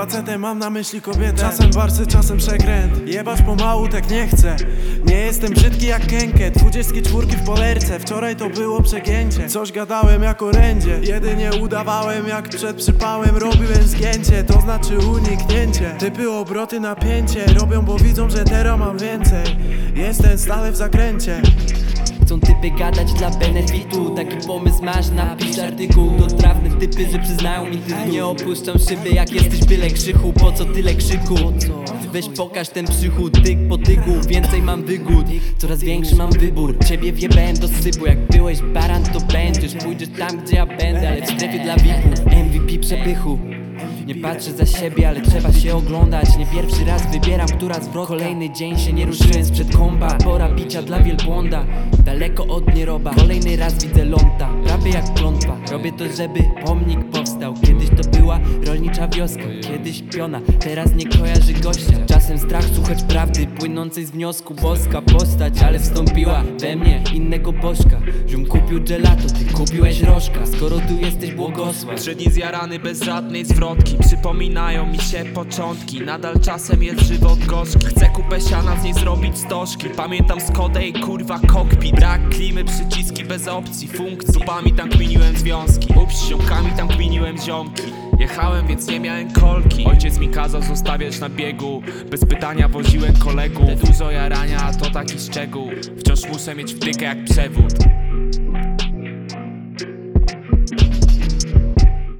facetem, mam na myśli kobietę. Czasem barsy, czasem przekręt. Jebać pomału, tak nie chcę. Nie jestem brzydki jak kękę Dwudziestki czwórki w polerce. Wczoraj to było przegięcie. Coś gadałem jak orędzie. Jedynie udawałem jak przed przypałem Robiłem zgięcie, to znaczy uniknięcie. Typy obroty napięcie. Robią, bo widzą, że teraz mam więcej. Jestem stale w zakręcie Typy gadać dla benefitu. Taki pomysł masz, napisz artykuł. To trawne typy, że przyznają mi tytuł. Nie opuszczam szyby, jak jesteś byle krzychu. Po co tyle krzyku? Weź pokaż ten przychód, tyk po tyku. Więcej mam wygód, coraz większy mam wybór. Ciebie wjebałem do sypu, jak byłeś baran to będziesz. Pójdziesz tam, gdzie ja będę, ale w strefie dla VIP-ów MVP przepychu nie patrzę za siebie, ale trzeba się oglądać. Nie pierwszy raz wybieram, która zwrotka. Kolejny dzień się nie ruszyłem sprzed komba. Pora bicia dla wielbłąda. Daleko od nieroba Kolejny raz widzę ląta. Prawie jak klątwa. Robię to, żeby pomnik wioska Kiedyś piona, teraz nie kojarzy gościa. Czasem strach słuchać prawdy Płynącej z wniosku. Boska postać Ale wstąpiła we mnie innego bożka. Ziom kupił gelato, ty kupiłeś rożka. Skoro tu jesteś błogosław. Trzy dni zjarany bez żadnej zwrotki. Przypominają mi się początki. Nadal czasem jest żywot gorzki. Chcę kupę siana z niej zrobić stożki. Pamiętam Skodę i kurwa kokpit. Brak klimy, przyciski bez opcji. Funkcji Zupami tam kminiłem związki ziomki. Jechałem, więc nie miałem kolki. Ojciec mi kazał zostawiać na biegu. Bez pytania woziłem kolegów. Te dużo jarania, to taki szczegół. Wciąż muszę mieć wtykę jak przewód